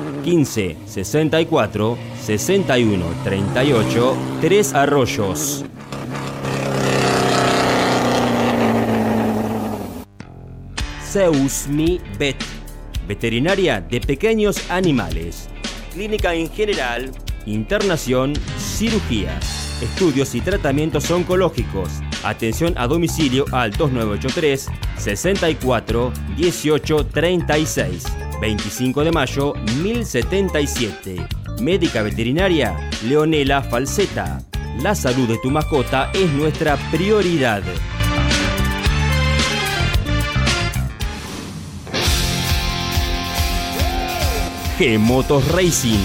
15 64 61 38 3 Arroyos. Zeus Mi Vet. Veterinaria de pequeños animales. Clínica en general. Internación. Cirugías. Estudios y tratamientos oncológicos. Atención a domicilio al 2983 64 18 36. 25 de mayo 1077. Médica veterinaria Leonela Falseta. La salud de tu mascota es nuestra prioridad. G Motos Racing.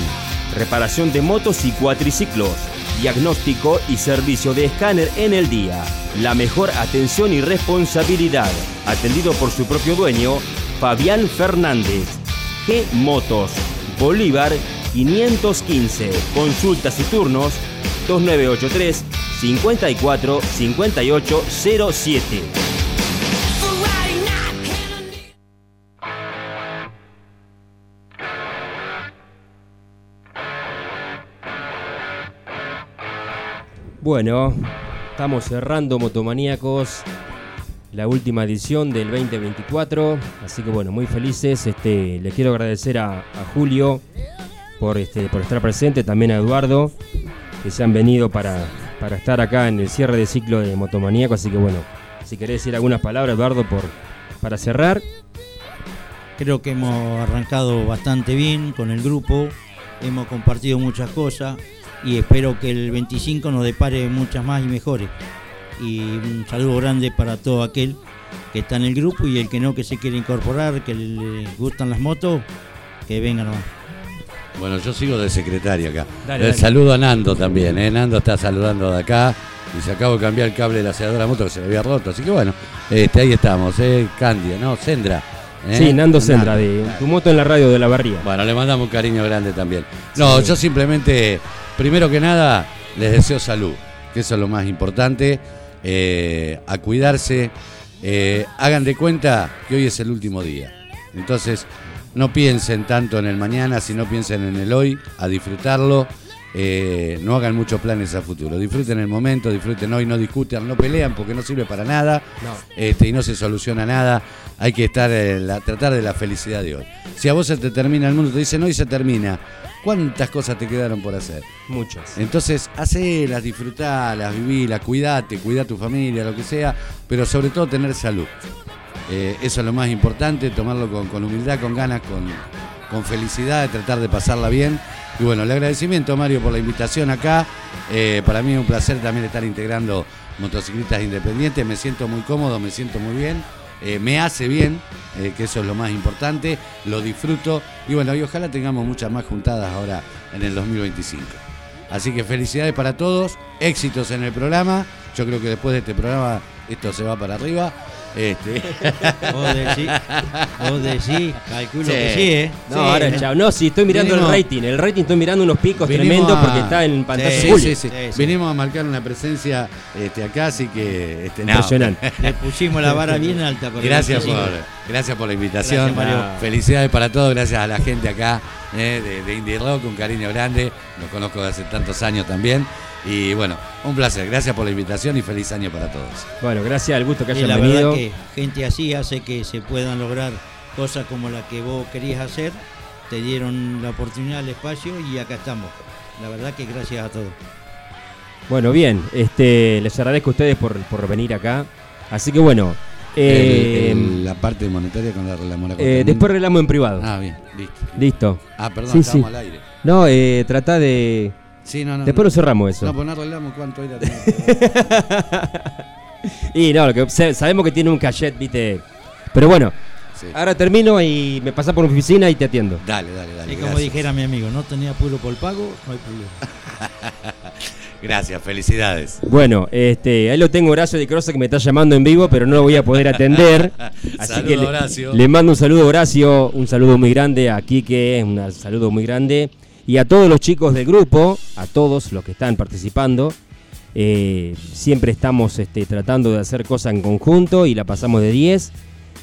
Reparación de motos y cuatriciclos. Diagnóstico y servicio de escáner en el día. La mejor atención y responsabilidad. Atendido por su propio dueño, Fabián Fernández. G Motos. Bolívar 515. Consultas y turnos 2983 54 58 07. Bueno, estamos cerrando Motomaníacos, la última edición del 2024. Así que bueno, muy felices. Este, les quiero agradecer a, Julio por, este, por estar presente, también a Eduardo, que se han venido para, para estar acá en el cierre de ciclo de Motomaníacos. Así que bueno, si querés decir algunas palabras, Eduardo, por, para cerrar. Creo que hemos arrancado bastante bien con el grupo, hemos compartido muchas cosas y espero que el 25 nos depare muchas más y mejores. Y un saludo grande para todo aquel que está en el grupo y el que no, que se quiere incorporar, que le gustan las motos, que vengan nomás. Bueno, yo sigo de secretario acá. Dale, Eh, dale. Saludo a Nando también, ¿eh? Nando está saludando de acá y se acabo de cambiar el cable de la selladora moto que se le había roto. Así que bueno, este, ahí estamos, ¿eh? Candia, ¿no? Sendra. ¿eh? Sí, Nando Sendra, de tu moto en la radio de la Barría. Bueno, le mandamos un cariño grande también. No, yo simplemente, primero que nada, les deseo salud, que eso es lo más importante, eh, a cuidarse. eh, hagan de cuenta que hoy es el último día. Entonces, no piensen tanto en el mañana, sino piensen en el hoy, a disfrutarlo. eh, no hagan muchos planes a futuro. Disfruten el momento, disfruten hoy, no discutan, no pelean porque no sirve para nada este, y no se soluciona nada. Hay que estar en la- tratar de la felicidad de hoy. Si a vos se te termina el mundo, te dicen hoy se termina. ¿Cuántas cosas te quedaron por hacer? Muchas. Entonces, hacelas, disfrutalas, vivilas, cuidate, cuida a tu familia, lo que sea, pero sobre todo tener salud. Eh, eso es lo más importante, tomarlo con, con humildad, con ganas, con, con felicidad, de tratar de pasarla bien. Y bueno, el agradecimiento, Mario, por la invitación acá. Eh, para mí es un placer también estar integrando motociclistas independientes. Me siento muy cómodo, me siento muy bien. Eh, me hace bien, eh, que eso es lo más importante. Lo disfruto. Y bueno, y ojalá tengamos muchas más juntadas ahora en el 2025. Así que felicidades para todos, éxitos en el programa. Yo creo que después de este programa esto se va para arriba. Este, Vos decís, vos decís, calculo Sí. que sí, ¿eh? No, Sí, ahora ¿no? chao. No, sí, estoy mirando Vinimos- el rating. El rating estoy mirando unos picos tremendos a- porque está en pantalla Sí, sí, sí, sí. Sí, sí. Vinimos a marcar una presencia este, acá, así que este, no. Impresionante. Le pusimos la vara bien alta. el Gracias por, 25. gracias por la invitación. Gracias, Mario. Felicidades para todos, gracias a la gente acá eh, de, de Indie Rock, un cariño grande. Los conozco de hace tantos años también. Y bueno, un placer. Gracias por la invitación y feliz año para todos. Bueno, gracias al gusto que Y hayan la venido. verdad que gente así hace que se puedan lograr cosas como la que vos querías hacer, te dieron la oportunidad, el espacio y acá estamos. La verdad que gracias a todos. Bueno, bien, este, les agradezco a ustedes por, por venir acá. Así que bueno, eh, El- el- la parte monetaria con la, la mora eh, después arreglamos en privado. Ah, bien, listo. Listo. Ah, perdón, Sí, estamos sí. al aire. No, eh, tratá de... Sí, no, no. Después no. lo cerramos eso. No, pues no arreglamos cuánto era. Y no, lo que, sa- sabemos que tiene un cachet, viste. Pero bueno, Sí. ahora termino y me pasás por mi oficina y te atiendo. Dale, dale, dale. Y como gracias. dijera mi amigo, no tenía apuro por el pago, no hay problema. Gracias, felicidades. Bueno, este, ahí lo tengo Horacio de Crosa que me está llamando en vivo, pero no lo voy a poder atender. Así Saludo, que le, Horacio. le mando un saludo a Horacio, un saludo muy grande a Quique, un saludo muy grande. Y a todos los chicos del grupo, a todos los que están participando. Eh, siempre estamos este, tratando de hacer cosas en conjunto y la pasamos de 10.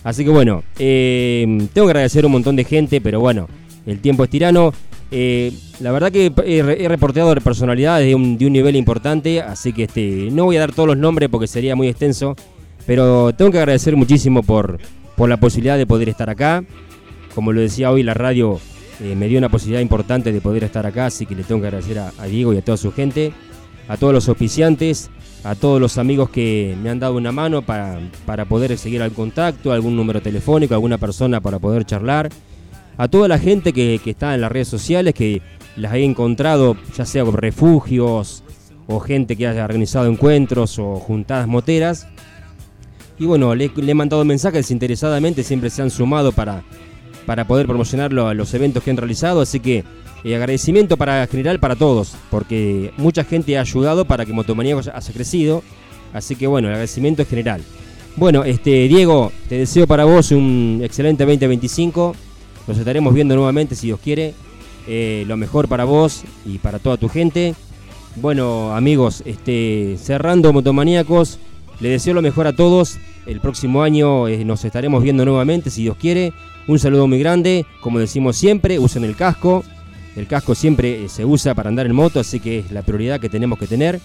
Así que bueno, eh, tengo que agradecer un montón de gente, pero bueno, el tiempo es tirano. Eh, la verdad que he, he reporteado de personalidades de un, de un nivel importante, así que este, no voy a dar todos los nombres porque sería muy extenso, pero tengo que agradecer muchísimo por, por la posibilidad de poder estar acá. Como lo decía hoy, la radio eh, me dio una posibilidad importante de poder estar acá, así que le tengo que agradecer a, Diego y a toda su gente, a todos los auspiciantes, a todos los amigos que me han dado una mano para, para poder seguir al contacto, algún número telefónico, alguna persona para poder charlar, a toda la gente que, está en las redes sociales, que las he encontrado, ya sea refugios o gente que haya organizado encuentros o juntadas moteras. Y bueno, le, he mandado mensajes desinteresadamente, siempre se han sumado para, para poder promocionarlo a los eventos que han realizado, así que eh, agradecimiento para general para todos, porque mucha gente ha ayudado para que Motomanía haya haya crecido, así que bueno, el agradecimiento es general. Bueno, este Diego, te deseo para vos un excelente 2025. Nos estaremos viendo nuevamente si Dios quiere. Eh, lo mejor para vos y para toda tu gente. Bueno, amigos, este, cerrando Motomaníacos, le deseo lo mejor a todos. El próximo año eh, nos estaremos viendo nuevamente si Dios quiere. Un saludo muy grande. Como decimos siempre, usen el casco. El casco siempre eh, se usa para andar en moto, así que es la prioridad que tenemos que tener.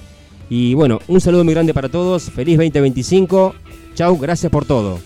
Y bueno, un saludo muy grande para todos. Feliz 2025. Chau, gracias por todo.